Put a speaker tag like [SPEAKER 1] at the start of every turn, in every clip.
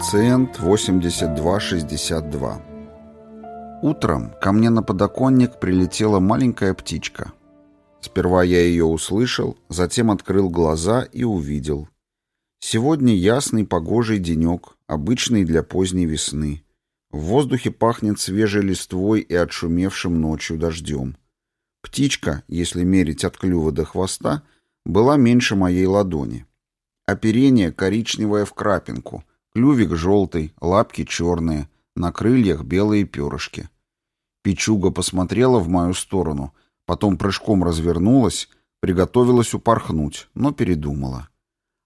[SPEAKER 1] Пациент 8262. Утром ко мне на подоконник прилетела маленькая птичка. Сперва я ее услышал, затем открыл глаза и увидел. Сегодня ясный погожий денек, обычный для поздней весны. В воздухе пахнет свежей листвой и отшумевшим ночью дождем. Птичка, если мерить от клюва до хвоста, была меньше моей ладони. Оперение коричневое в крапинку — Клювик желтый, лапки черные, на крыльях белые перышки. Пичуга посмотрела в мою сторону, потом прыжком развернулась, приготовилась упорхнуть, но передумала.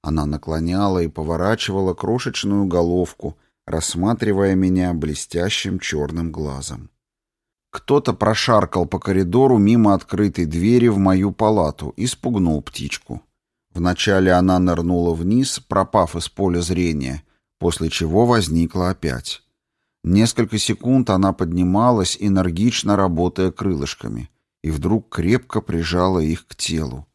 [SPEAKER 1] Она наклоняла и поворачивала крошечную головку, рассматривая меня блестящим черным глазом. Кто-то прошаркал по коридору мимо открытой двери в мою палату и спугнул птичку. Вначале она нырнула вниз, пропав из поля зрения, после чего возникла опять. Несколько секунд она поднималась, энергично работая крылышками, и вдруг крепко прижала их к телу.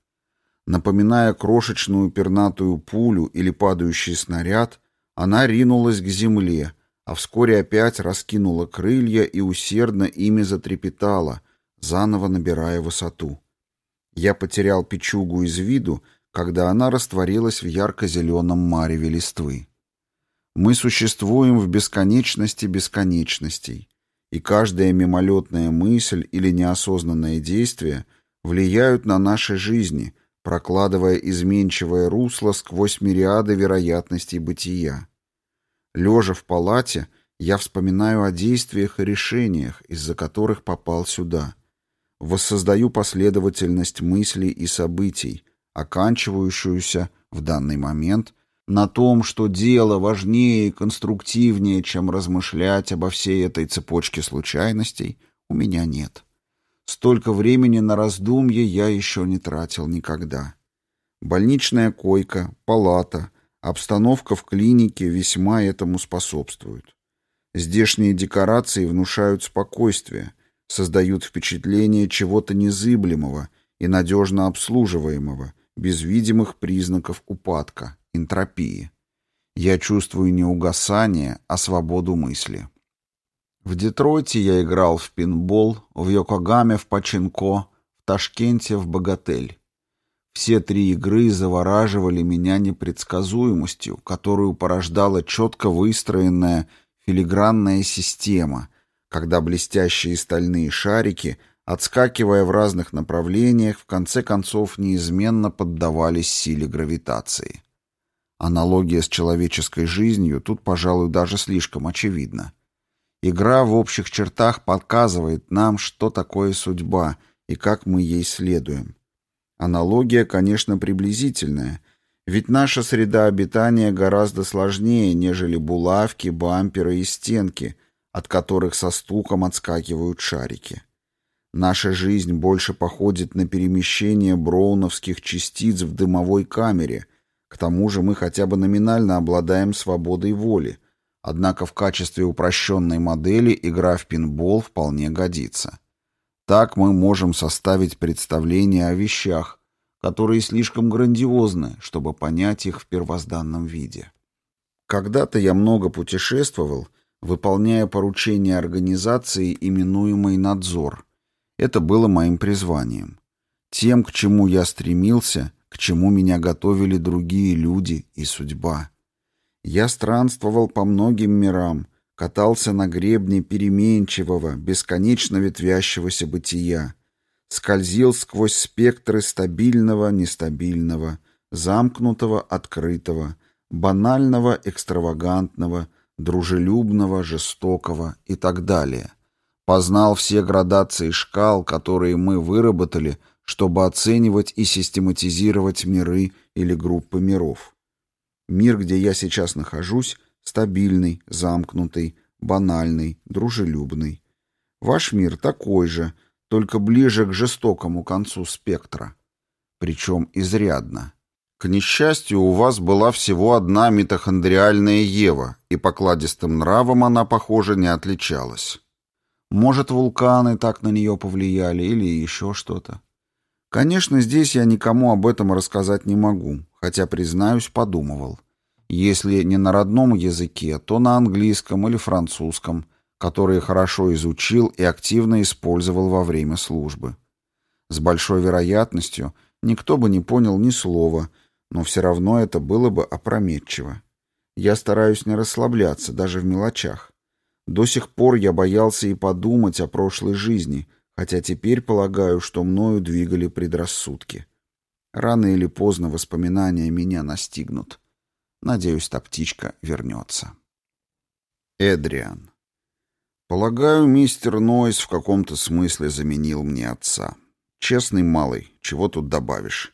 [SPEAKER 1] Напоминая крошечную пернатую пулю или падающий снаряд, она ринулась к земле, а вскоре опять раскинула крылья и усердно ими затрепетала, заново набирая высоту. Я потерял печугу из виду, когда она растворилась в ярко-зеленом мареве листвы. Мы существуем в бесконечности бесконечностей, и каждая мимолетная мысль или неосознанное действие влияют на наши жизни, прокладывая изменчивое русло сквозь мириады вероятностей бытия. Лежа в палате, я вспоминаю о действиях и решениях, из-за которых попал сюда. Воссоздаю последовательность мыслей и событий, оканчивающуюся в данный момент на том, что дело важнее и конструктивнее, чем размышлять обо всей этой цепочке случайностей, у меня нет. Столько времени на раздумье я еще не тратил никогда. Больничная койка, палата, обстановка в клинике весьма этому способствуют. Здешние декорации внушают спокойствие, создают впечатление чего-то незыблемого и надежно обслуживаемого, без видимых признаков упадка энтропии. Я чувствую не угасание, а свободу мысли. В Детройте я играл в пинбол, в Йокогаме в пачинко, в Ташкенте в богатель. Все три игры завораживали меня непредсказуемостью, которую порождала четко выстроенная филигранная система, когда блестящие стальные шарики, отскакивая в разных направлениях, в конце концов неизменно поддавались силе гравитации. Аналогия с человеческой жизнью тут, пожалуй, даже слишком очевидна. Игра в общих чертах показывает нам, что такое судьба и как мы ей следуем. Аналогия, конечно, приблизительная, ведь наша среда обитания гораздо сложнее, нежели булавки, бамперы и стенки, от которых со стуком отскакивают шарики. Наша жизнь больше походит на перемещение броуновских частиц в дымовой камере – к тому же мы хотя бы номинально обладаем свободой воли, однако в качестве упрощенной модели игра в пинбол вполне годится. Так мы можем составить представление о вещах, которые слишком грандиозны, чтобы понять их в первозданном виде. Когда-то я много путешествовал, выполняя поручения организации, именуемой «Надзор». Это было моим призванием. Тем, к чему я стремился – к чему меня готовили другие люди и судьба. Я странствовал по многим мирам, катался на гребне переменчивого, бесконечно ветвящегося бытия, скользил сквозь спектры стабильного, нестабильного, замкнутого, открытого, банального, экстравагантного, дружелюбного, жестокого и так далее. Познал все градации шкал, которые мы выработали чтобы оценивать и систематизировать миры или группы миров. Мир, где я сейчас нахожусь, стабильный, замкнутый, банальный, дружелюбный. Ваш мир такой же, только ближе к жестокому концу спектра. Причем изрядно. К несчастью, у вас была всего одна митохондриальная Ева, и покладистым нравом она, похоже, не отличалась. Может, вулканы так на нее повлияли или еще что-то. Конечно, здесь я никому об этом рассказать не могу, хотя, признаюсь, подумывал. Если не на родном языке, то на английском или французском, которые хорошо изучил и активно использовал во время службы. С большой вероятностью никто бы не понял ни слова, но все равно это было бы опрометчиво. Я стараюсь не расслабляться, даже в мелочах. До сих пор я боялся и подумать о прошлой жизни, хотя теперь полагаю, что мною двигали предрассудки. Рано или поздно воспоминания меня настигнут. Надеюсь, та птичка вернется. Эдриан. Полагаю, мистер Нойс в каком-то смысле заменил мне отца. Честный малый, чего тут добавишь?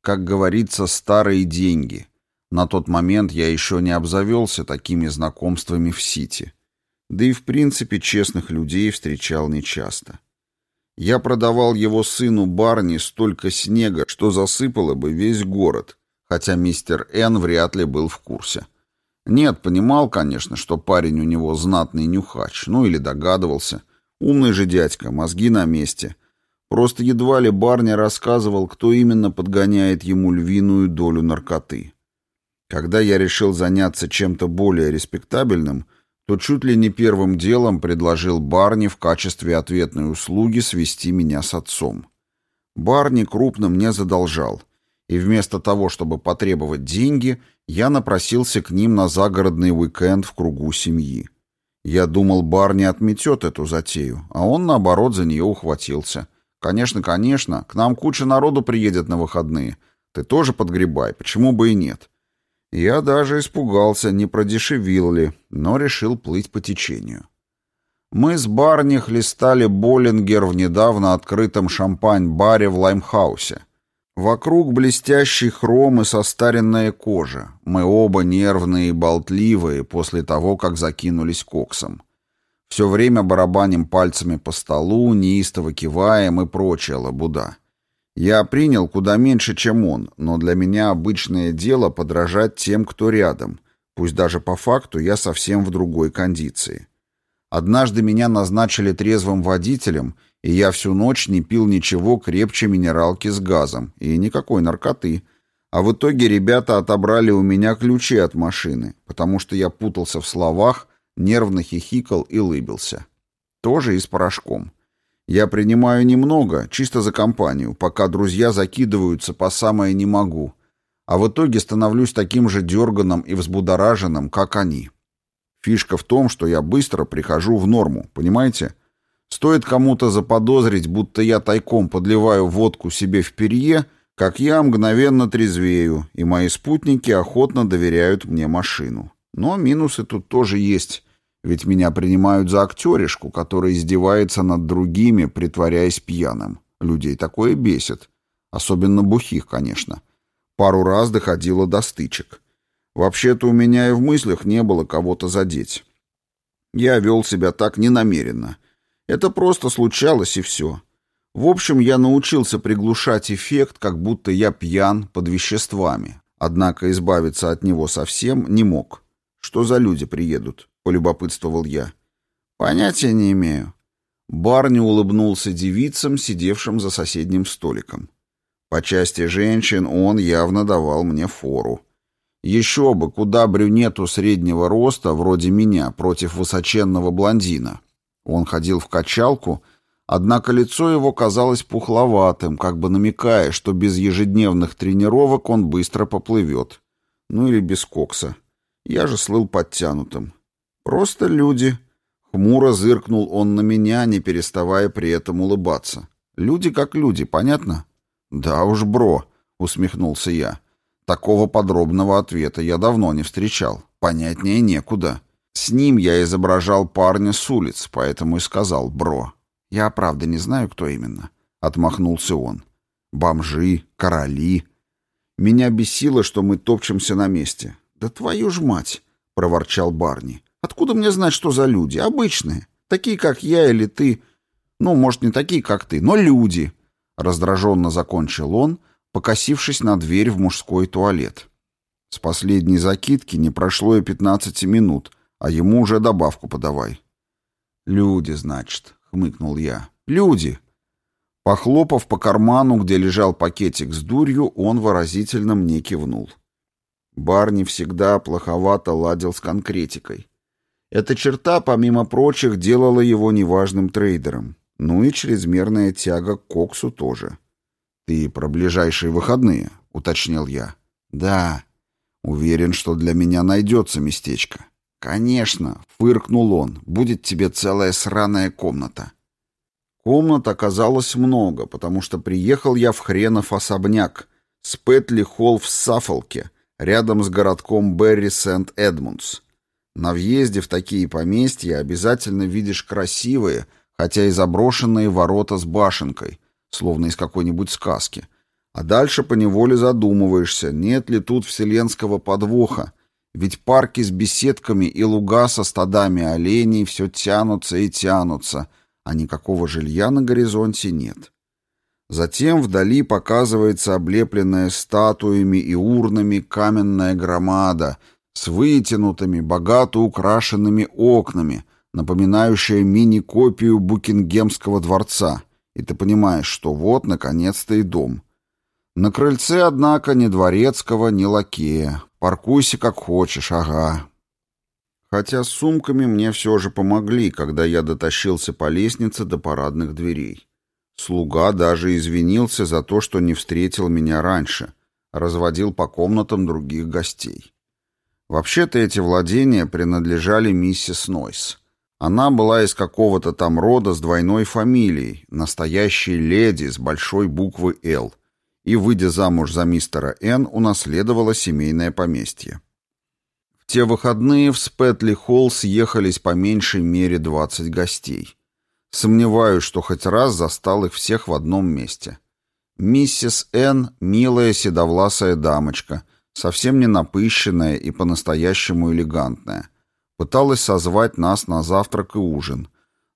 [SPEAKER 1] Как говорится, старые деньги. На тот момент я еще не обзавелся такими знакомствами в Сити. Да и в принципе честных людей встречал нечасто. Я продавал его сыну Барни столько снега, что засыпало бы весь город, хотя мистер Н вряд ли был в курсе. Нет, понимал, конечно, что парень у него знатный нюхач, ну или догадывался. Умный же дядька, мозги на месте — Просто едва ли Барни рассказывал, кто именно подгоняет ему львиную долю наркоты. Когда я решил заняться чем-то более респектабельным, то чуть ли не первым делом предложил Барни в качестве ответной услуги свести меня с отцом. Барни крупно мне задолжал, и вместо того, чтобы потребовать деньги, я напросился к ним на загородный уикенд в кругу семьи. Я думал, Барни отметет эту затею, а он, наоборот, за нее ухватился — «Конечно, конечно. К нам куча народу приедет на выходные. Ты тоже подгребай, почему бы и нет?» Я даже испугался, не продешевил ли, но решил плыть по течению. Мы с Барни хлестали Боллингер в недавно открытом шампань-баре в Лаймхаусе. Вокруг блестящий хром и состаренная кожа. Мы оба нервные и болтливые после того, как закинулись коксом. Все время барабаним пальцами по столу, неистово киваем и прочая лабуда. Я принял куда меньше, чем он, но для меня обычное дело подражать тем, кто рядом, пусть даже по факту я совсем в другой кондиции. Однажды меня назначили трезвым водителем, и я всю ночь не пил ничего крепче минералки с газом и никакой наркоты. А в итоге ребята отобрали у меня ключи от машины, потому что я путался в словах, нервно хихикал и лыбился. Тоже и с порошком. Я принимаю немного, чисто за компанию, пока друзья закидываются по самое «не могу», а в итоге становлюсь таким же дерганым и взбудораженным, как они. Фишка в том, что я быстро прихожу в норму, понимаете? Стоит кому-то заподозрить, будто я тайком подливаю водку себе в перье, как я мгновенно трезвею, и мои спутники охотно доверяют мне машину. Но минусы тут тоже есть. Ведь меня принимают за актеришку, которая издевается над другими, притворяясь пьяным. Людей такое бесит. Особенно бухих, конечно. Пару раз доходило до стычек. Вообще-то у меня и в мыслях не было кого-то задеть. Я вел себя так ненамеренно. Это просто случалось и все. В общем, я научился приглушать эффект, как будто я пьян под веществами. Однако избавиться от него совсем не мог. Что за люди приедут? Полюбопытствовал я. Понятия не имею. Барни улыбнулся девицам, сидевшим за соседним столиком. По части женщин он явно давал мне фору. Еще бы, куда брюнету среднего роста, вроде меня, против высоченного блондина. Он ходил в качалку, однако лицо его казалось пухловатым, как бы намекая, что без ежедневных тренировок он быстро поплывет. Ну или без кокса. Я же слыл подтянутым. «Просто люди». Хмуро зыркнул он на меня, не переставая при этом улыбаться. «Люди как люди, понятно?» «Да уж, бро», — усмехнулся я. Такого подробного ответа я давно не встречал. Понятнее некуда. С ним я изображал парня с улиц, поэтому и сказал «бро». Я, правда, не знаю, кто именно. Отмахнулся он. Бомжи, короли. Меня бесило, что мы топчемся на месте. «Да твою ж мать!» — проворчал Барни. Откуда мне знать, что за люди? Обычные. Такие, как я или ты. Ну, может, не такие, как ты, но люди. Раздраженно закончил он, покосившись на дверь в мужской туалет. С последней закидки не прошло и пятнадцати минут, а ему уже добавку подавай. «Люди, значит», — хмыкнул я. «Люди». Похлопав по карману, где лежал пакетик с дурью, он выразительно мне кивнул. Барни всегда плоховато ладил с конкретикой. Эта черта, помимо прочих, делала его неважным трейдером. Ну и чрезмерная тяга к коксу тоже. «Ты про ближайшие выходные?» — уточнил я. «Да. Уверен, что для меня найдется местечко». «Конечно», — фыркнул он, — «будет тебе целая сраная комната». Комнат оказалось много, потому что приехал я в хренов особняк с Петли Холл в Саффолке, рядом с городком Берри Сент-Эдмундс. На въезде в такие поместья обязательно видишь красивые, хотя и заброшенные ворота с башенкой, словно из какой-нибудь сказки. А дальше поневоле задумываешься, нет ли тут вселенского подвоха, ведь парки с беседками и луга со стадами оленей все тянутся и тянутся, а никакого жилья на горизонте нет. Затем вдали показывается облепленная статуями и урнами каменная громада с вытянутыми, богато украшенными окнами, напоминающая мини-копию Букингемского дворца, и ты понимаешь, что вот, наконец-то, и дом. На крыльце, однако, ни дворецкого, ни лакея. Паркуйся как хочешь, ага. Хотя с сумками мне все же помогли, когда я дотащился по лестнице до парадных дверей. Слуга даже извинился за то, что не встретил меня раньше, разводил по комнатам других гостей. Вообще-то эти владения принадлежали миссис Нойс. Она была из какого-то там рода с двойной фамилией, настоящей леди с большой буквы «Л», и, выйдя замуж за мистера Н, унаследовала семейное поместье. В те выходные в Спэтли-Холл съехались по меньшей мере 20 гостей. Сомневаюсь, что хоть раз застал их всех в одном месте. Миссис Н — милая седовласая дамочка, совсем не напыщенная и по-настоящему элегантная. Пыталась созвать нас на завтрак и ужин.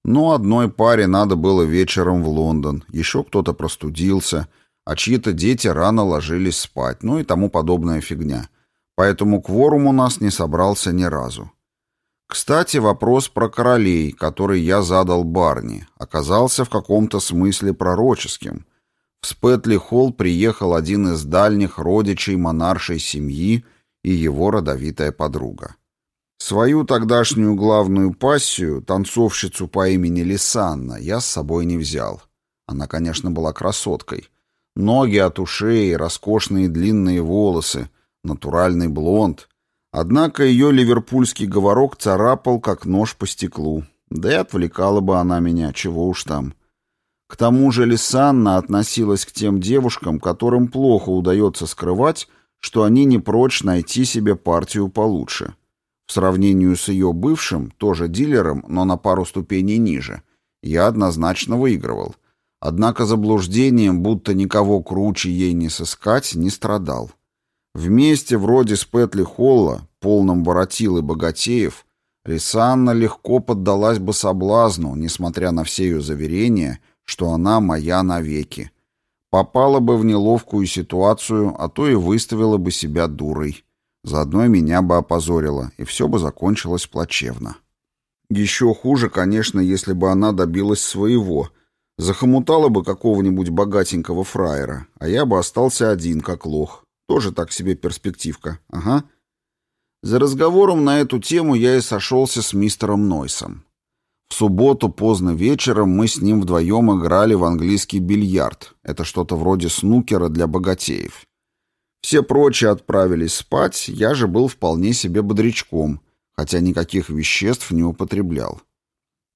[SPEAKER 1] Но одной паре надо было вечером в Лондон, еще кто-то простудился, а чьи-то дети рано ложились спать, ну и тому подобная фигня. Поэтому кворум у нас не собрался ни разу. Кстати, вопрос про королей, который я задал Барни, оказался в каком-то смысле пророческим. В Спэтли-Холл приехал один из дальних родичей монаршей семьи и его родовитая подруга. Свою тогдашнюю главную пассию, танцовщицу по имени Лисанна, я с собой не взял. Она, конечно, была красоткой. Ноги от ушей, роскошные длинные волосы, натуральный блонд, Однако ее ливерпульский говорок царапал, как нож по стеклу. Да и отвлекала бы она меня, чего уж там. К тому же Лисанна относилась к тем девушкам, которым плохо удается скрывать, что они не прочь найти себе партию получше. В сравнении с ее бывшим, тоже дилером, но на пару ступеней ниже, я однозначно выигрывал. Однако заблуждением, будто никого круче ей не сыскать, не страдал. Вместе вроде с Петли Холла, полном воротил и богатеев, Рисанна легко поддалась бы соблазну, несмотря на все ее заверения, что она моя навеки. Попала бы в неловкую ситуацию, а то и выставила бы себя дурой. Заодно меня бы опозорила, и все бы закончилось плачевно. Еще хуже, конечно, если бы она добилась своего. Захомутала бы какого-нибудь богатенького фраера, а я бы остался один, как лох. Тоже так себе перспективка. Ага. За разговором на эту тему я и сошелся с мистером Нойсом. В субботу поздно вечером мы с ним вдвоем играли в английский бильярд. Это что-то вроде снукера для богатеев. Все прочие отправились спать, я же был вполне себе бодрячком, хотя никаких веществ не употреблял.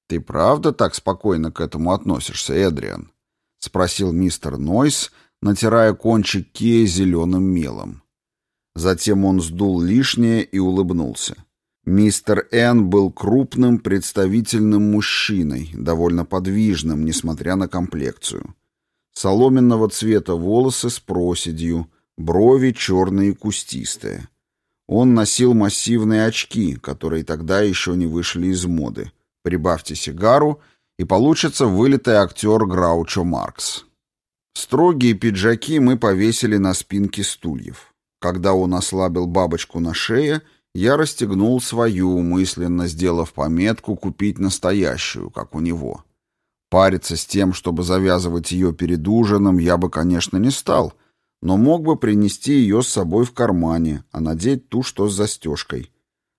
[SPEAKER 1] «Ты правда так спокойно к этому относишься, Эдриан?» — спросил мистер Нойс, — натирая кончик кея зеленым мелом. Затем он сдул лишнее и улыбнулся. Мистер Н был крупным, представительным мужчиной, довольно подвижным, несмотря на комплекцию. Соломенного цвета волосы с проседью, брови черные и кустистые. Он носил массивные очки, которые тогда еще не вышли из моды. Прибавьте сигару, и получится вылитый актер Граучо Маркс. Строгие пиджаки мы повесили на спинки стульев. Когда он ослабил бабочку на шее, я расстегнул свою, мысленно сделав пометку купить настоящую, как у него. Париться с тем, чтобы завязывать ее перед ужином, я бы, конечно, не стал, но мог бы принести ее с собой в кармане, а надеть ту, что с застежкой.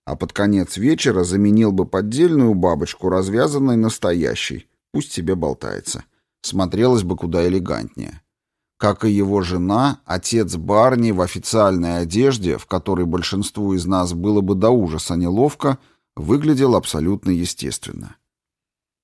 [SPEAKER 1] А под конец вечера заменил бы поддельную бабочку, развязанной настоящей. Пусть себе болтается. Смотрелось бы куда элегантнее. Как и его жена, отец Барни в официальной одежде, в которой большинству из нас было бы до ужаса неловко, выглядел абсолютно естественно.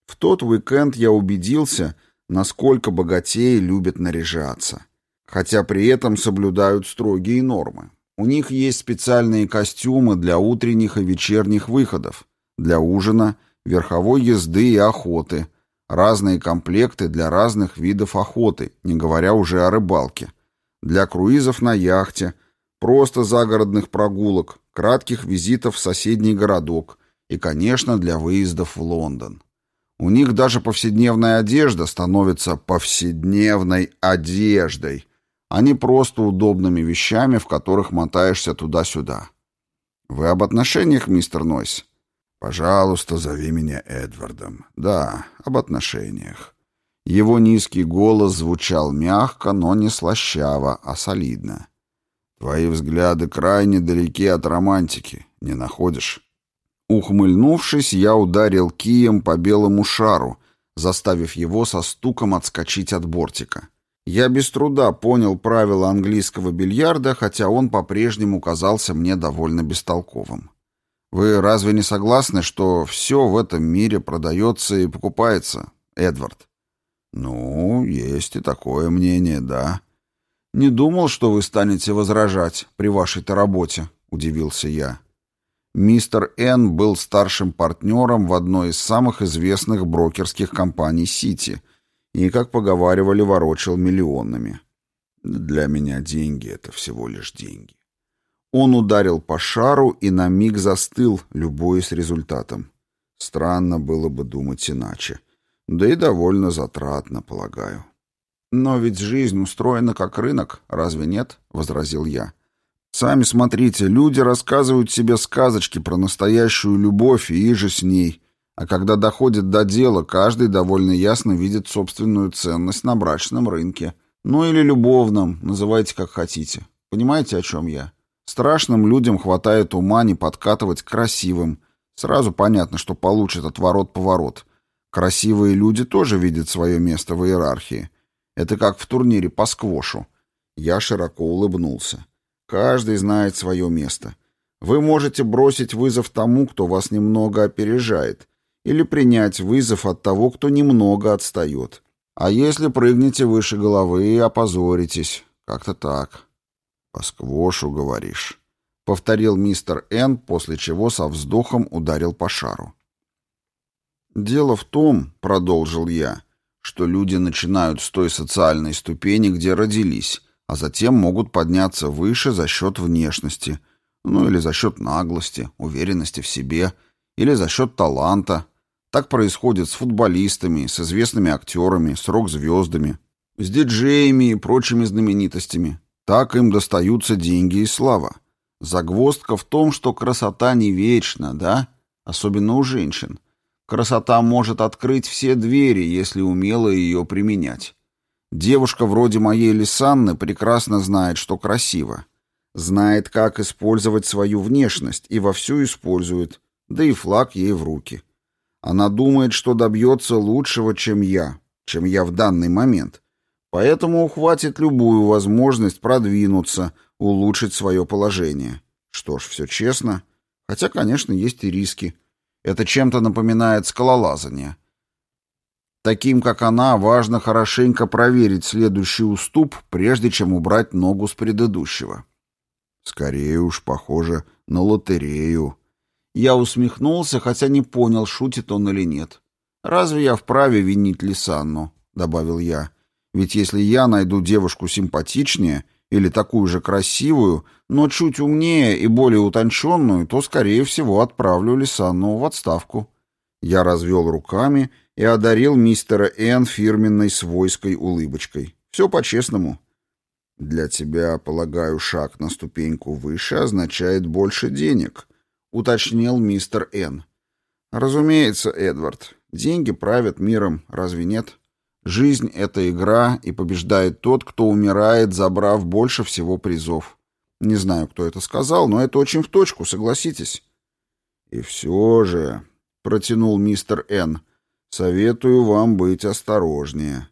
[SPEAKER 1] В тот уикенд я убедился, насколько богатеи любят наряжаться, хотя при этом соблюдают строгие нормы. У них есть специальные костюмы для утренних и вечерних выходов, для ужина, верховой езды и охоты, разные комплекты для разных видов охоты, не говоря уже о рыбалке, для круизов на яхте, просто загородных прогулок, кратких визитов в соседний городок и, конечно, для выездов в Лондон. У них даже повседневная одежда становится повседневной одеждой, а не просто удобными вещами, в которых мотаешься туда-сюда. Вы об отношениях, мистер Нойс? Пожалуйста, зови меня Эдвардом. Да, об отношениях. Его низкий голос звучал мягко, но не слащаво, а солидно. Твои взгляды крайне далеки от романтики, не находишь? Ухмыльнувшись, я ударил кием по белому шару, заставив его со стуком отскочить от бортика. Я без труда понял правила английского бильярда, хотя он по-прежнему казался мне довольно бестолковым. Вы разве не согласны, что все в этом мире продается и покупается, Эдвард? Ну, есть и такое мнение, да. Не думал, что вы станете возражать при вашей-то работе, удивился я. Мистер Н был старшим партнером в одной из самых известных брокерских компаний Сити и, как поговаривали, ворочал миллионами. Для меня деньги — это всего лишь деньги. Он ударил по шару и на миг застыл, любуясь результатом. Странно было бы думать иначе. Да и довольно затратно, полагаю. «Но ведь жизнь устроена как рынок, разве нет?» — возразил я. Сами смотрите, люди рассказывают себе сказочки про настоящую любовь и же с ней. А когда доходит до дела, каждый довольно ясно видит собственную ценность на брачном рынке. Ну или любовном, называйте как хотите. Понимаете, о чем я? Страшным людям хватает ума не подкатывать к красивым. Сразу понятно, что получат отворот-поворот. Красивые люди тоже видят свое место в иерархии. Это как в турнире по сквошу. Я широко улыбнулся. Каждый знает свое место. Вы можете бросить вызов тому, кто вас немного опережает, или принять вызов от того, кто немного отстает. А если прыгнете выше головы, опозоритесь. Как-то так. По сквошу, говоришь. Повторил мистер Н, после чего со вздохом ударил по шару. «Дело в том, — продолжил я, — что люди начинают с той социальной ступени, где родились, а затем могут подняться выше за счет внешности, ну или за счет наглости, уверенности в себе, или за счет таланта. Так происходит с футболистами, с известными актерами, с рок-звездами, с диджеями и прочими знаменитостями. Так им достаются деньги и слава. Загвоздка в том, что красота не вечна, да? Особенно у женщин. Красота может открыть все двери, если умело ее применять. Девушка вроде моей Лисанны прекрасно знает, что красиво. Знает, как использовать свою внешность, и вовсю использует, да и флаг ей в руки. Она думает, что добьется лучшего, чем я, чем я в данный момент. Поэтому ухватит любую возможность продвинуться, улучшить свое положение. Что ж, все честно. Хотя, конечно, есть и риски. Это чем-то напоминает скалолазание. Таким, как она, важно хорошенько проверить следующий уступ, прежде чем убрать ногу с предыдущего. Скорее уж похоже на лотерею. Я усмехнулся, хотя не понял, шутит он или нет. «Разве я вправе винить Лисанну?» — добавил я. «Ведь если я найду девушку симпатичнее или такую же красивую, но чуть умнее и более утонченную, то, скорее всего, отправлю Лисанну в отставку». Я развел руками и одарил мистера Н фирменной свойской улыбочкой. Все по-честному. Для тебя, полагаю, шаг на ступеньку выше означает больше денег, уточнил мистер Н. Разумеется, Эдвард. Деньги правят миром, разве нет? Жизнь — это игра, и побеждает тот, кто умирает, забрав больше всего призов. Не знаю, кто это сказал, но это очень в точку, согласитесь. И все же, — протянул мистер Н, — советую вам быть осторожнее.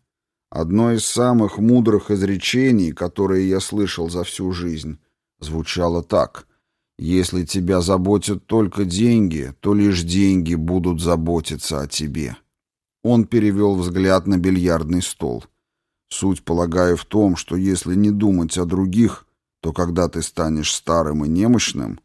[SPEAKER 1] Одно из самых мудрых изречений, которые я слышал за всю жизнь, звучало так. «Если тебя заботят только деньги, то лишь деньги будут заботиться о тебе». Он перевел взгляд на бильярдный стол. Суть, полагаю, в том, что если не думать о других, то когда ты станешь старым и немощным,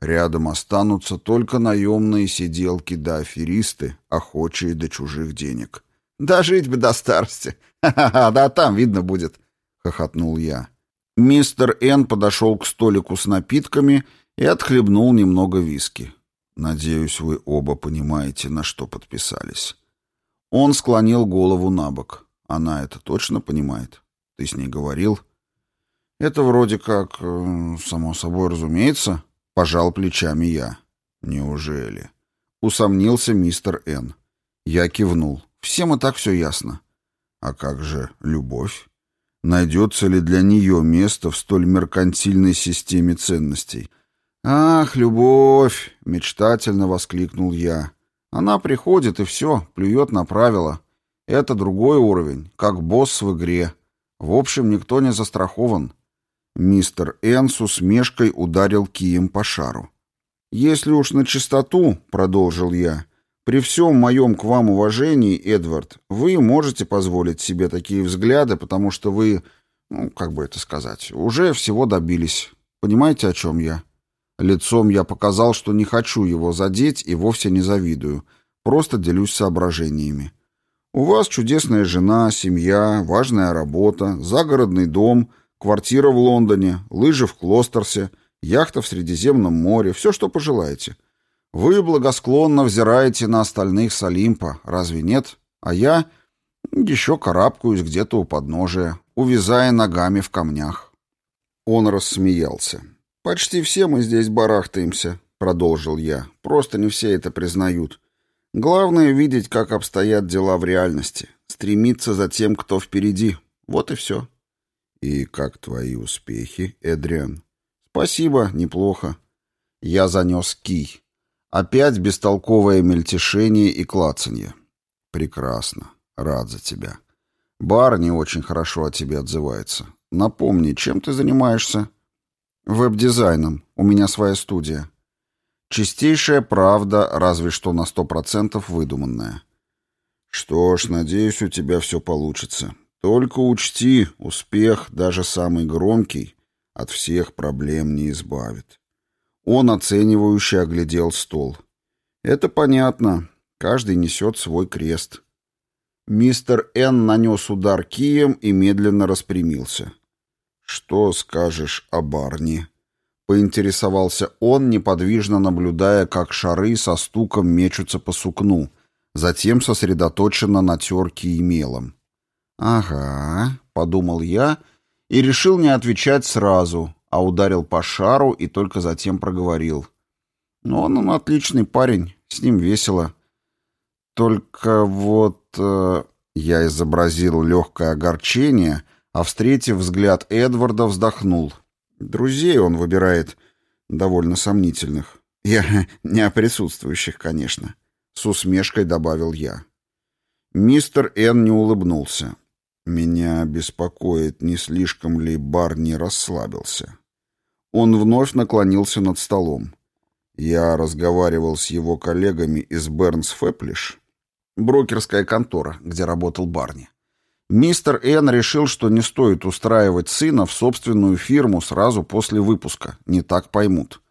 [SPEAKER 1] рядом останутся только наемные сиделки да аферисты, охочие до чужих денег. «Дожить бы до старости! Ха-ха-ха, да там видно будет!» — хохотнул я. Мистер Н подошел к столику с напитками и отхлебнул немного виски. «Надеюсь, вы оба понимаете, на что подписались». Он склонил голову на бок. Она это точно понимает? Ты с ней говорил? Это вроде как, э, само собой разумеется, пожал плечами я. Неужели? Усомнился мистер Н. Я кивнул. Всем и так все ясно. А как же любовь? Найдется ли для нее место в столь меркантильной системе ценностей? «Ах, любовь!» — мечтательно воскликнул я. Она приходит и все, плюет на правила. Это другой уровень, как босс в игре. В общем, никто не застрахован. Мистер Эн с усмешкой ударил кием по шару. «Если уж на чистоту», — продолжил я, — «при всем моем к вам уважении, Эдвард, вы можете позволить себе такие взгляды, потому что вы, ну, как бы это сказать, уже всего добились. Понимаете, о чем я?» Лицом я показал, что не хочу его задеть и вовсе не завидую. Просто делюсь соображениями. У вас чудесная жена, семья, важная работа, загородный дом, квартира в Лондоне, лыжи в Клостерсе, яхта в Средиземном море, все, что пожелаете. Вы благосклонно взираете на остальных с Олимпа, разве нет? А я еще карабкаюсь где-то у подножия, увязая ногами в камнях. Он рассмеялся. «Почти все мы здесь барахтаемся», — продолжил я. «Просто не все это признают. Главное — видеть, как обстоят дела в реальности. Стремиться за тем, кто впереди. Вот и все». «И как твои успехи, Эдриан?» «Спасибо, неплохо». Я занес кий. Опять бестолковое мельтешение и клацанье. «Прекрасно. Рад за тебя. Бар не очень хорошо о тебе отзывается. Напомни, чем ты занимаешься?» Веб-дизайном. У меня своя студия. Чистейшая правда, разве что на сто процентов выдуманная. Что ж, надеюсь, у тебя все получится. Только учти, успех, даже самый громкий, от всех проблем не избавит. Он оценивающе оглядел стол. Это понятно. Каждый несет свой крест. Мистер Н нанес удар кием и медленно распрямился. «Что скажешь о Барни?» Поинтересовался он, неподвижно наблюдая, как шары со стуком мечутся по сукну, затем сосредоточенно на терке и мелом. «Ага», — подумал я и решил не отвечать сразу, а ударил по шару и только затем проговорил. «Ну, он, он отличный парень, с ним весело. Только вот...» э, Я изобразил легкое огорчение — а, встретив взгляд Эдварда, вздохнул. Друзей он выбирает довольно сомнительных. Я не о присутствующих, конечно. С усмешкой добавил я. Мистер Н не улыбнулся. Меня беспокоит, не слишком ли Барни расслабился. Он вновь наклонился над столом. Я разговаривал с его коллегами из Бернс Фэплиш, брокерская контора, где работал Барни. Мистер Н решил, что не стоит устраивать сына в собственную фирму сразу после выпуска, не так поймут.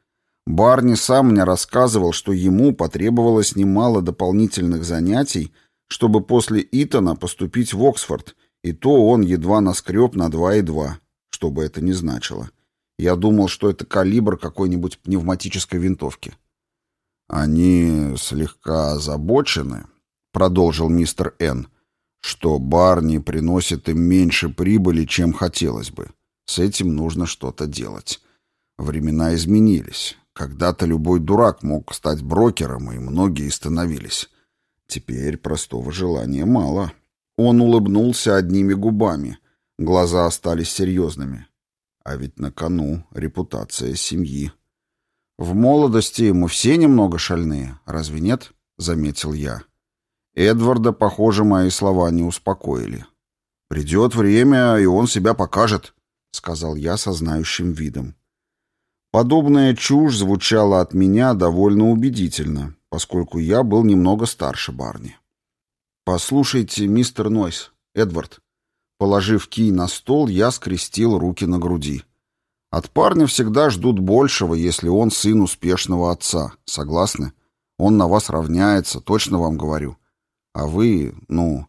[SPEAKER 1] Барни сам мне рассказывал, что ему потребовалось немало дополнительных занятий, чтобы после Итона поступить в Оксфорд, и то он едва наскреб на 2,2, что бы это ни значило. Я думал, что это калибр какой-нибудь пневматической винтовки. «Они слегка озабочены», — продолжил мистер Н., — что Барни приносит им меньше прибыли, чем хотелось бы. С этим нужно что-то делать. Времена изменились. Когда-то любой дурак мог стать брокером, и многие становились. Теперь простого желания мало. Он улыбнулся одними губами. Глаза остались серьезными. А ведь на кону репутация семьи. «В молодости мы все немного шальные, разве нет?» — заметил я. Эдварда, похоже, мои слова не успокоили. «Придет время, и он себя покажет», — сказал я со знающим видом. Подобная чушь звучала от меня довольно убедительно, поскольку я был немного старше Барни. «Послушайте, мистер Нойс, Эдвард». Положив кий на стол, я скрестил руки на груди. От парня всегда ждут большего, если он сын успешного отца. Согласны? Он на вас равняется, точно вам говорю. А вы, ну,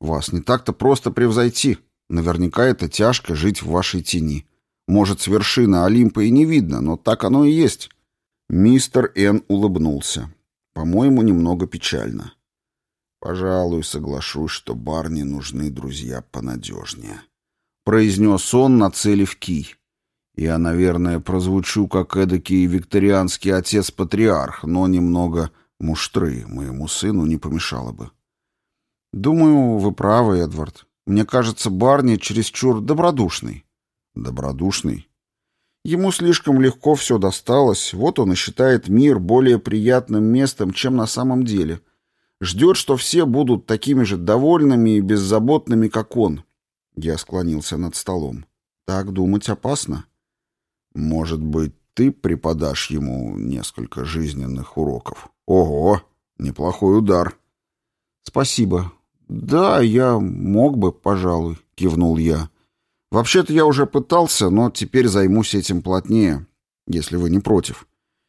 [SPEAKER 1] вас не так-то просто превзойти. Наверняка это тяжко жить в вашей тени. Может, с вершины Олимпа и не видно, но так оно и есть. Мистер Н улыбнулся. По-моему, немного печально. Пожалуй, соглашусь, что Барни нужны друзья понадежнее. Произнес он, нацелив кий. Я, наверное, прозвучу как эдакий викторианский отец-патриарх, но немного муштры моему сыну не помешало бы. Думаю, вы правы, Эдвард. Мне кажется, Барни чересчур добродушный. Добродушный? Ему слишком легко все досталось, вот он и считает мир более приятным местом, чем на самом деле. Ждет, что все будут такими же довольными и беззаботными, как он. Я склонился над столом. Так думать опасно. Может быть, ты преподашь ему несколько жизненных уроков? Ого, неплохой удар. Спасибо. Да, я мог бы, пожалуй, кивнул я. Вообще-то я уже пытался, но теперь займусь этим плотнее, если вы не против.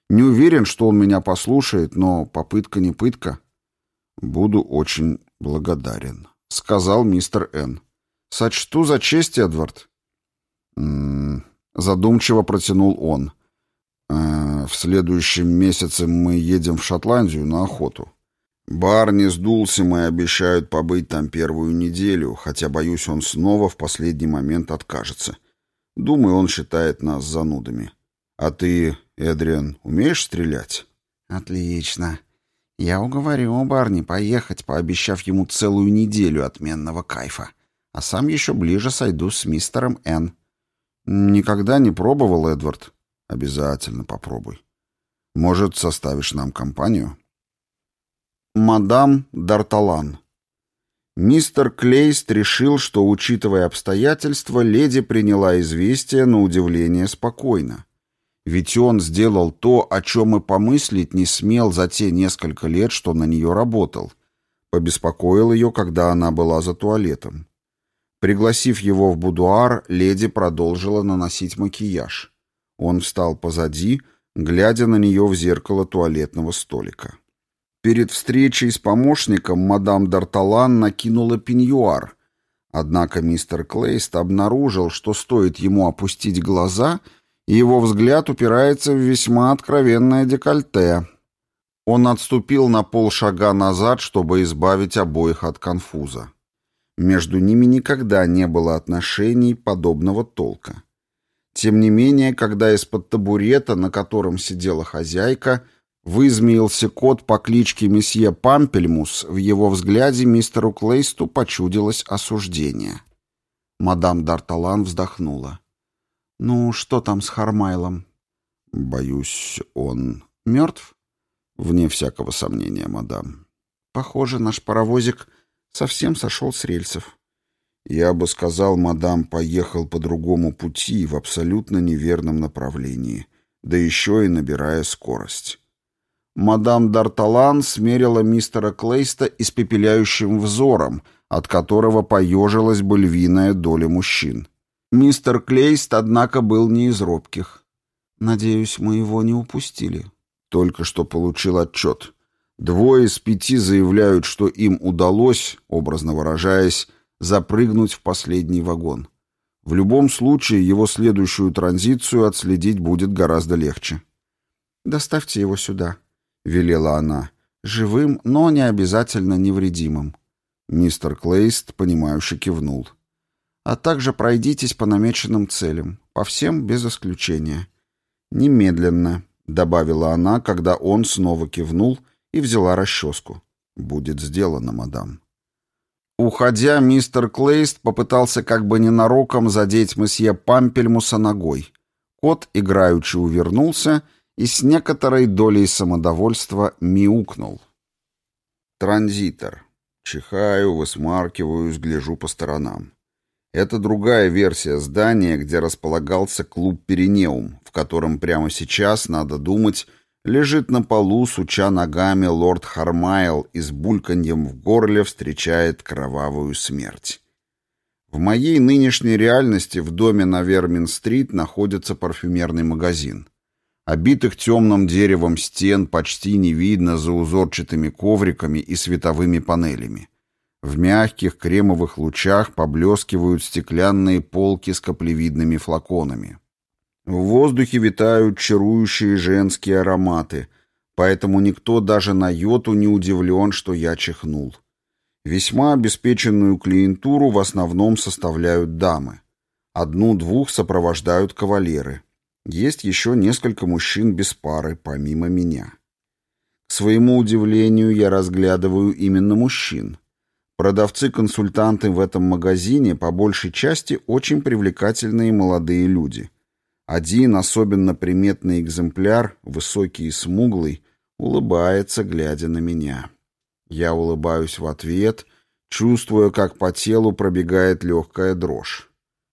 [SPEAKER 1] Не уверен, что он меня послушает, но попытка не пытка. Буду очень благодарен, сказал мистер Н. Сочту за честь, Эдвард. М -м, Задумчиво протянул он. «Э, «В следующем месяце мы едем в Шотландию на охоту. Барни с Дулсом и обещают побыть там первую неделю, хотя, боюсь, он снова в последний момент откажется. Думаю, он считает нас занудами. А ты, Эдриан, умеешь стрелять?» «Отлично. Я уговорю Барни поехать, пообещав ему целую неделю отменного кайфа. А сам еще ближе сойду с мистером Н. «Никогда не пробовал, Эдвард?» «Обязательно попробуй. Может, составишь нам компанию?» Мадам Д'Арталан Мистер Клейст решил, что, учитывая обстоятельства, леди приняла известие на удивление спокойно. Ведь он сделал то, о чем и помыслить не смел за те несколько лет, что на нее работал. Побеспокоил ее, когда она была за туалетом. Пригласив его в будуар, леди продолжила наносить макияж. Он встал позади, глядя на нее в зеркало туалетного столика. Перед встречей с помощником мадам Д'Арталан накинула пеньюар, однако мистер Клейст обнаружил, что стоит ему опустить глаза, и его взгляд упирается в весьма откровенное декольте. Он отступил на полшага назад, чтобы избавить обоих от конфуза. Между ними никогда не было отношений подобного толка. Тем не менее, когда из-под табурета, на котором сидела хозяйка, вызмеился кот по кличке месье Пампельмус, в его взгляде мистеру Клейсту почудилось осуждение. Мадам Д'Арталан вздохнула. «Ну, что там с Хармайлом?» «Боюсь, он мертв?» «Вне всякого сомнения, мадам». «Похоже, наш паровозик Совсем сошел с рельсов. Я бы сказал, мадам поехал по другому пути в абсолютно неверном направлении, да еще и набирая скорость. Мадам Д'Арталан смерила мистера Клейста испепеляющим взором, от которого поежилась бы львиная доля мужчин. Мистер Клейст, однако, был не из робких. «Надеюсь, мы его не упустили». Только что получил отчет. Двое из пяти заявляют, что им удалось, образно выражаясь, запрыгнуть в последний вагон. В любом случае его следующую транзицию отследить будет гораздо легче. «Доставьте его сюда», — велела она. «Живым, но не обязательно невредимым». Мистер Клейст, понимающе кивнул. «А также пройдитесь по намеченным целям, по всем без исключения». «Немедленно», — добавила она, когда он снова кивнул — и взяла расческу. «Будет сделано, мадам». Уходя, мистер Клейст попытался как бы ненароком задеть месье Пампельмуса ногой. Кот играючи увернулся и с некоторой долей самодовольства мяукнул. Транзитор. Чихаю, высмаркиваюсь, гляжу по сторонам. Это другая версия здания, где располагался клуб «Пиренеум», в котором прямо сейчас, надо думать, лежит на полу, суча ногами лорд Хармайл и с бульканьем в горле встречает кровавую смерть. В моей нынешней реальности в доме на Вермин-стрит находится парфюмерный магазин. Обитых темным деревом стен почти не видно за узорчатыми ковриками и световыми панелями. В мягких кремовых лучах поблескивают стеклянные полки с каплевидными флаконами. В воздухе витают чарующие женские ароматы, поэтому никто даже на йоту не удивлен, что я чихнул. Весьма обеспеченную клиентуру в основном составляют дамы. Одну-двух сопровождают кавалеры. Есть еще несколько мужчин без пары, помимо меня. К своему удивлению, я разглядываю именно мужчин. Продавцы-консультанты в этом магазине по большей части очень привлекательные молодые люди – один особенно приметный экземпляр, высокий и смуглый, улыбается, глядя на меня. Я улыбаюсь в ответ, чувствуя, как по телу пробегает легкая дрожь.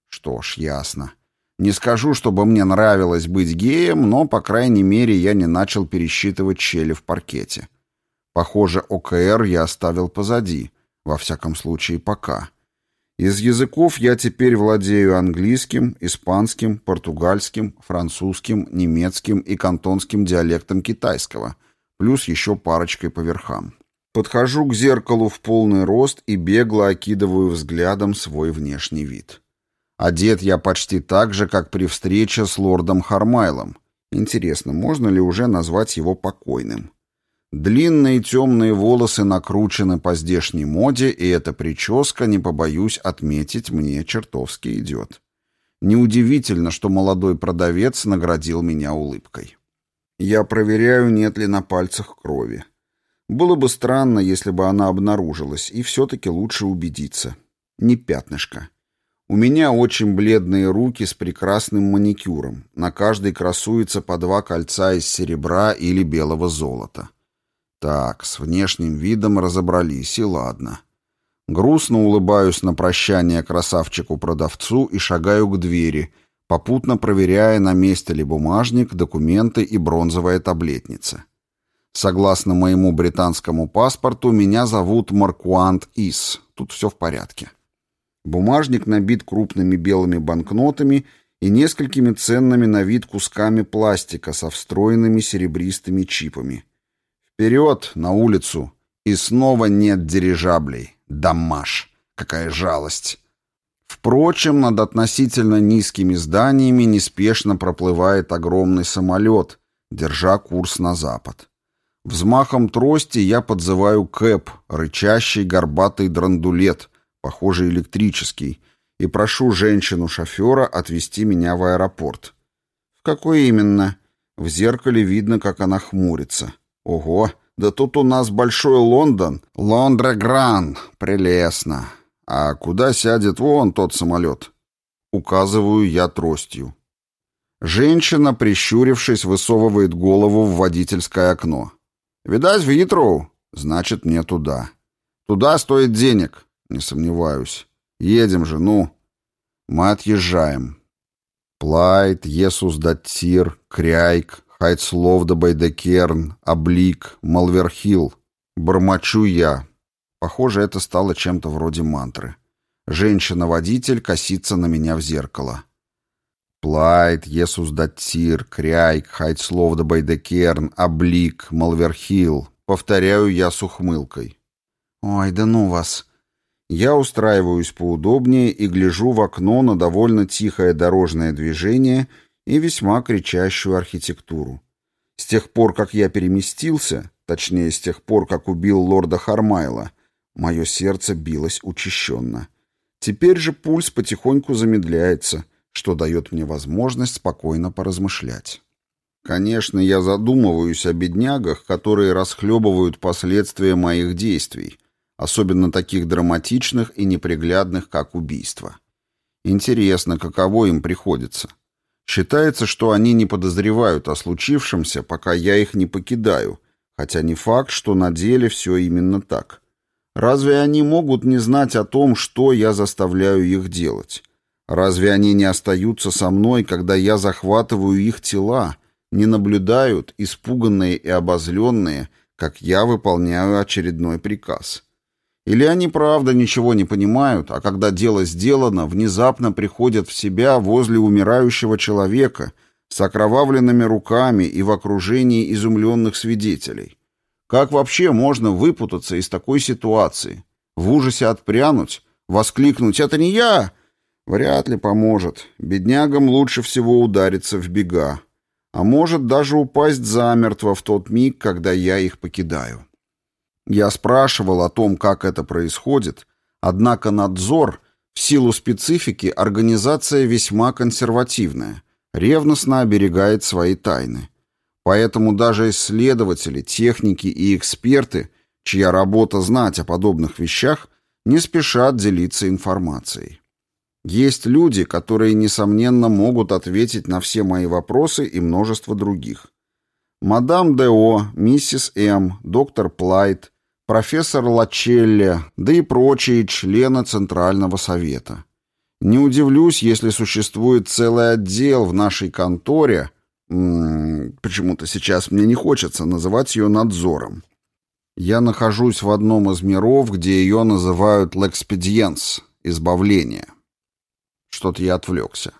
[SPEAKER 1] Что ж, ясно. Не скажу, чтобы мне нравилось быть геем, но, по крайней мере, я не начал пересчитывать щели в паркете. Похоже, ОКР я оставил позади, во всяком случае, пока. Из языков я теперь владею английским, испанским, португальским, французским, немецким и кантонским диалектом китайского, плюс еще парочкой по верхам. Подхожу к зеркалу в полный рост и бегло окидываю взглядом свой внешний вид. Одет я почти так же, как при встрече с лордом Хармайлом. Интересно, можно ли уже назвать его покойным? Длинные темные волосы накручены по здешней моде, и эта прическа, не побоюсь отметить, мне чертовски идет. Неудивительно, что молодой продавец наградил меня улыбкой. Я проверяю, нет ли на пальцах крови. Было бы странно, если бы она обнаружилась, и все-таки лучше убедиться. Не пятнышко. У меня очень бледные руки с прекрасным маникюром. На каждой красуется по два кольца из серебра или белого золота. Так, с внешним видом разобрались, и ладно. Грустно улыбаюсь на прощание красавчику-продавцу и шагаю к двери, попутно проверяя, на месте ли бумажник, документы и бронзовая таблетница. Согласно моему британскому паспорту, меня зовут Маркуант Ис. Тут все в порядке. Бумажник набит крупными белыми банкнотами и несколькими ценными на вид кусками пластика со встроенными серебристыми чипами – Вперед, на улицу. И снова нет дирижаблей. Дамаш. Какая жалость. Впрочем, над относительно низкими зданиями неспешно проплывает огромный самолет, держа курс на запад. Взмахом трости я подзываю Кэп, рычащий горбатый драндулет, похожий электрический, и прошу женщину-шофера отвезти меня в аэропорт. В какой именно? В зеркале видно, как она хмурится. Ого, да тут у нас большой Лондон. Лондра-Гран. Прелестно. А куда сядет вон тот самолет? Указываю я тростью. Женщина, прищурившись, высовывает голову в водительское окно. «Видать, в Итроу?» «Значит, мне туда». «Туда стоит денег?» «Не сомневаюсь». «Едем же, ну». Мы отъезжаем. Плайт, Есус Даттир, Кряйк, Хайцловда Байдекерн, Облик, Малверхилл. Бормочу я. Похоже, это стало чем-то вроде мантры. Женщина-водитель косится на меня в зеркало. Плайт, Есус Даттир, Кряйк, Хайцловда Байдекерн, Облик, Малверхилл. Повторяю я с ухмылкой. Ой, да ну вас. Я устраиваюсь поудобнее и гляжу в окно на довольно тихое дорожное движение — и весьма кричащую архитектуру. С тех пор, как я переместился, точнее, с тех пор, как убил лорда Хармайла, мое сердце билось учащенно. Теперь же пульс потихоньку замедляется, что дает мне возможность спокойно поразмышлять. Конечно, я задумываюсь о беднягах, которые расхлебывают последствия моих действий, особенно таких драматичных и неприглядных, как убийство. Интересно, каково им приходится. Считается, что они не подозревают о случившемся, пока я их не покидаю, хотя не факт, что на деле все именно так. Разве они могут не знать о том, что я заставляю их делать? Разве они не остаются со мной, когда я захватываю их тела, не наблюдают, испуганные и обозленные, как я выполняю очередной приказ? Или они правда ничего не понимают, а когда дело сделано, внезапно приходят в себя возле умирающего человека с окровавленными руками и в окружении изумленных свидетелей? Как вообще можно выпутаться из такой ситуации? В ужасе отпрянуть? Воскликнуть «Это не я!» Вряд ли поможет. Беднягам лучше всего удариться в бега. А может даже упасть замертво в тот миг, когда я их покидаю. Я спрашивал о том, как это происходит, однако надзор, в силу специфики, организация весьма консервативная, ревностно оберегает свои тайны. Поэтому даже исследователи, техники и эксперты, чья работа знать о подобных вещах, не спешат делиться информацией. Есть люди, которые, несомненно, могут ответить на все мои вопросы и множество других. Мадам Д.О., миссис М., доктор Плайт, профессор Лачелли, да и прочие члены Центрального совета. Не удивлюсь, если существует целый отдел в нашей конторе, почему-то сейчас мне не хочется называть ее надзором. Я нахожусь в одном из миров, где ее называют «l'expedience» — «избавление». Что-то я отвлекся.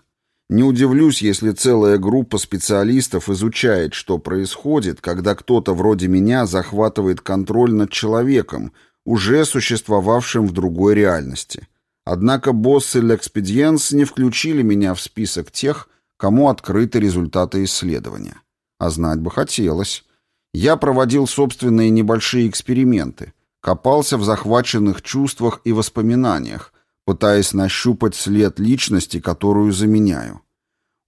[SPEAKER 1] Не удивлюсь, если целая группа специалистов изучает, что происходит, когда кто-то вроде меня захватывает контроль над человеком, уже существовавшим в другой реальности. Однако боссы L'Expedience не включили меня в список тех, кому открыты результаты исследования. А знать бы хотелось. Я проводил собственные небольшие эксперименты, копался в захваченных чувствах и воспоминаниях, пытаясь нащупать след личности, которую заменяю.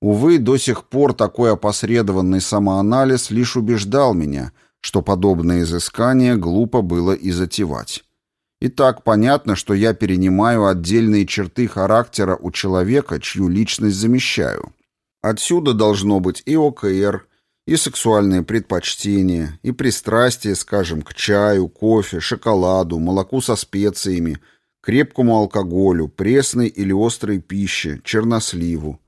[SPEAKER 1] Увы, до сих пор такой опосредованный самоанализ лишь убеждал меня, что подобное изыскание глупо было и затевать. И так понятно, что я перенимаю отдельные черты характера у человека, чью личность замещаю. Отсюда должно быть и ОКР, и сексуальные предпочтения, и пристрастие, скажем, к чаю, кофе, шоколаду, молоку со специями – крепкому алкоголю, пресной или острой пище, черносливу.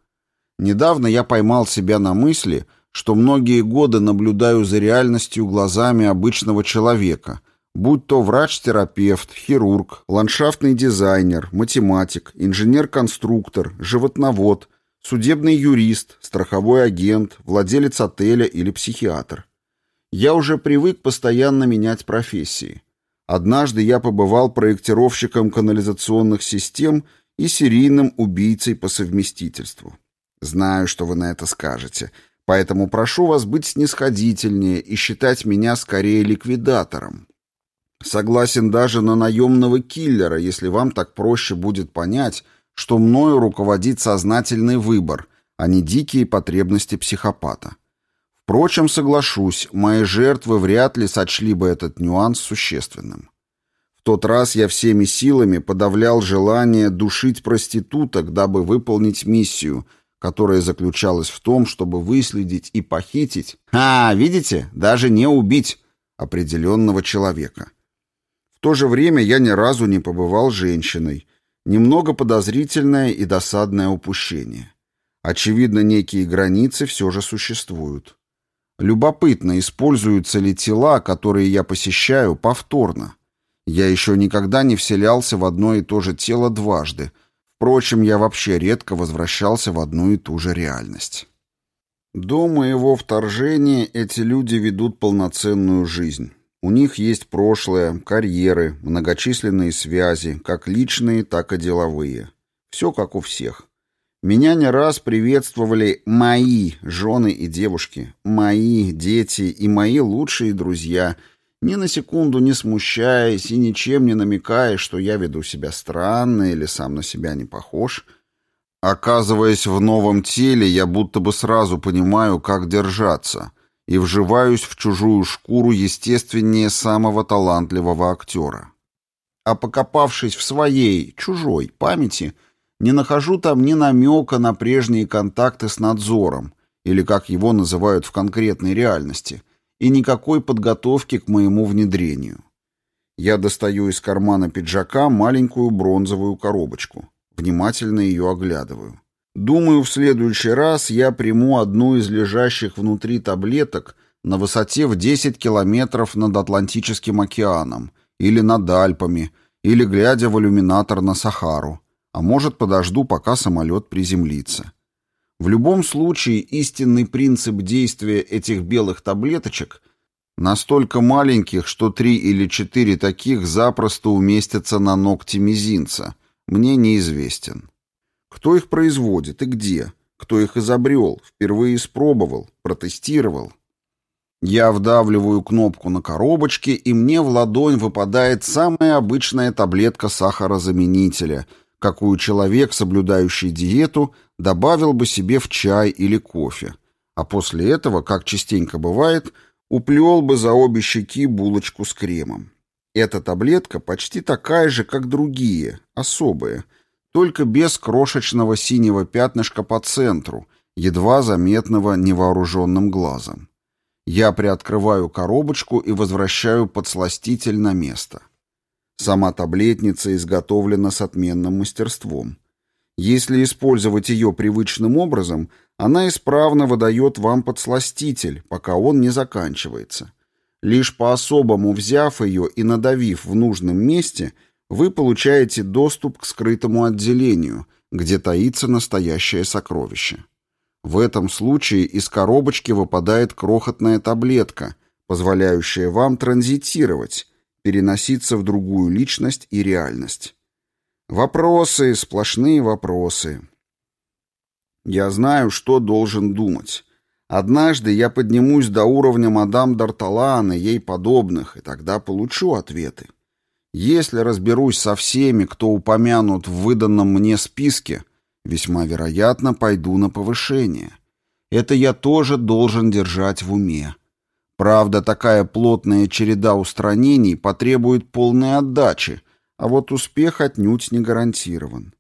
[SPEAKER 1] Недавно я поймал себя на мысли, что многие годы наблюдаю за реальностью глазами обычного человека, будь то врач-терапевт, хирург, ландшафтный дизайнер, математик, инженер-конструктор, животновод, судебный юрист, страховой агент, владелец отеля или психиатр. Я уже привык постоянно менять профессии. Однажды я побывал проектировщиком канализационных систем и серийным убийцей по совместительству. Знаю, что вы на это скажете, поэтому прошу вас быть снисходительнее и считать меня скорее ликвидатором. Согласен даже на наемного киллера, если вам так проще будет понять, что мною руководит сознательный выбор, а не дикие потребности психопата. Впрочем, соглашусь, мои жертвы вряд ли сочли бы этот нюанс существенным. В тот раз я всеми силами подавлял желание душить проституток, дабы выполнить миссию, которая заключалась в том, чтобы выследить и похитить, а, видите, даже не убить определенного человека. В то же время я ни разу не побывал женщиной, немного подозрительное и досадное упущение. Очевидно, некие границы все же существуют. Любопытно, используются ли тела, которые я посещаю, повторно. Я еще никогда не вселялся в одно и то же тело дважды. Впрочем, я вообще редко возвращался в одну и ту же реальность. До моего вторжения эти люди ведут полноценную жизнь. У них есть прошлое, карьеры, многочисленные связи, как личные, так и деловые. Все как у всех. Меня не раз приветствовали мои жены и девушки, мои дети и мои лучшие друзья, ни на секунду не смущаясь и ничем не намекая, что я веду себя странно или сам на себя не похож. Оказываясь в новом теле, я будто бы сразу понимаю, как держаться, и вживаюсь в чужую шкуру естественнее самого талантливого актера. а покопавшись в своей, чужой памяти, не нахожу там ни намека на прежние контакты с надзором, или как его называют в конкретной реальности, и никакой подготовки к моему внедрению. Я достаю из кармана пиджака маленькую бронзовую коробочку. Внимательно ее оглядываю. Думаю, в следующий раз я приму одну из лежащих внутри таблеток на высоте в 10 километров над Атлантическим океаном, или над Альпами, или глядя в иллюминатор на Сахару, а может подожду, пока самолет приземлится. В любом случае, истинный принцип действия этих белых таблеточек настолько маленьких, что три или четыре таких запросто уместятся на ногти мизинца, мне неизвестен. Кто их производит и где? Кто их изобрел, впервые испробовал, протестировал? Я вдавливаю кнопку на коробочке, и мне в ладонь выпадает самая обычная таблетка сахарозаменителя, какую человек, соблюдающий диету, добавил бы себе в чай или кофе. А после этого, как частенько бывает, уплел бы за обе щеки булочку с кремом. Эта таблетка почти такая же, как другие, особые, только без крошечного синего пятнышка по центру, едва заметного невооруженным глазом. Я приоткрываю коробочку и возвращаю подсластитель на место. Сама таблетница изготовлена с отменным мастерством. Если использовать ее привычным образом, она исправно выдает вам подсластитель, пока он не заканчивается. Лишь по-особому взяв ее и надавив в нужном месте, вы получаете доступ к скрытому отделению, где таится настоящее сокровище. В этом случае из коробочки выпадает крохотная таблетка, позволяющая вам транзитировать, переноситься в другую личность и реальность. Вопросы, сплошные вопросы. Я знаю, что должен думать. Однажды я поднимусь до уровня мадам Д'Арталан и ей подобных, и тогда получу ответы. Если разберусь со всеми, кто упомянут в выданном мне списке, весьма вероятно, пойду на повышение. Это я тоже должен держать в уме. Правда, такая плотная череда устранений потребует полной отдачи, а вот успех отнюдь не гарантирован.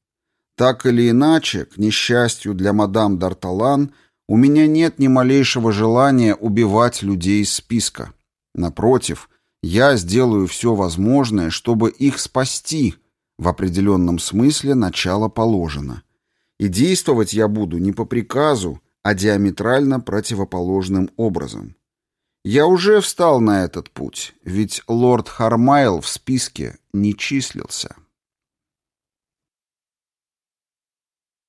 [SPEAKER 1] Так или иначе, к несчастью для мадам Д'Арталан, у меня нет ни малейшего желания убивать людей из списка. Напротив, я сделаю все возможное, чтобы их спасти. В определенном смысле начало положено. И действовать я буду не по приказу, а диаметрально противоположным образом. Я уже встал на этот путь, ведь лорд Хармайл в списке не числился.